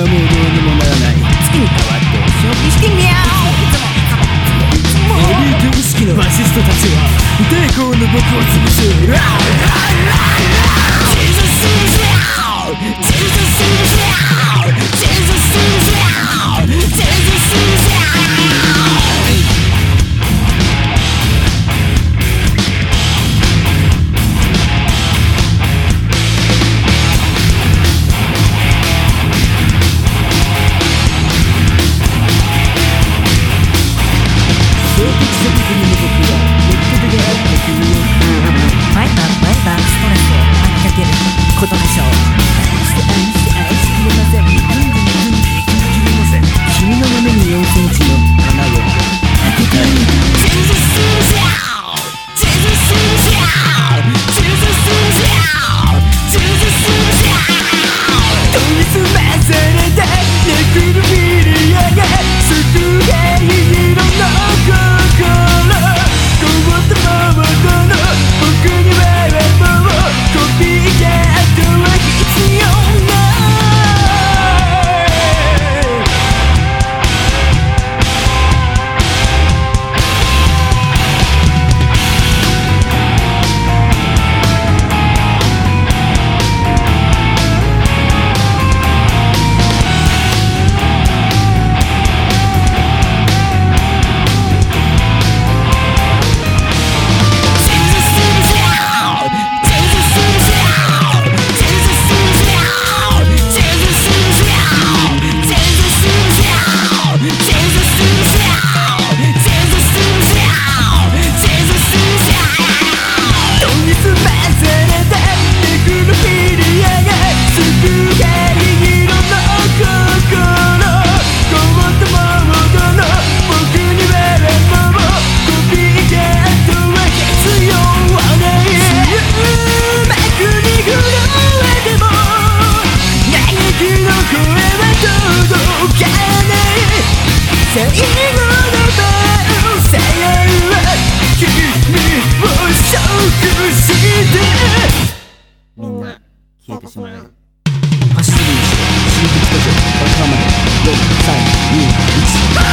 はもうどうにもならない。月に変わって勝負してみよう。いつもエリート意識のフシストたちは抵抗の僕を潰す。毎晩毎晩ストレスをかけることでしょう最後の晩さよは君を消去してみんな消えてしまう走るに。して新規特徴バカまで4 3 2 1あ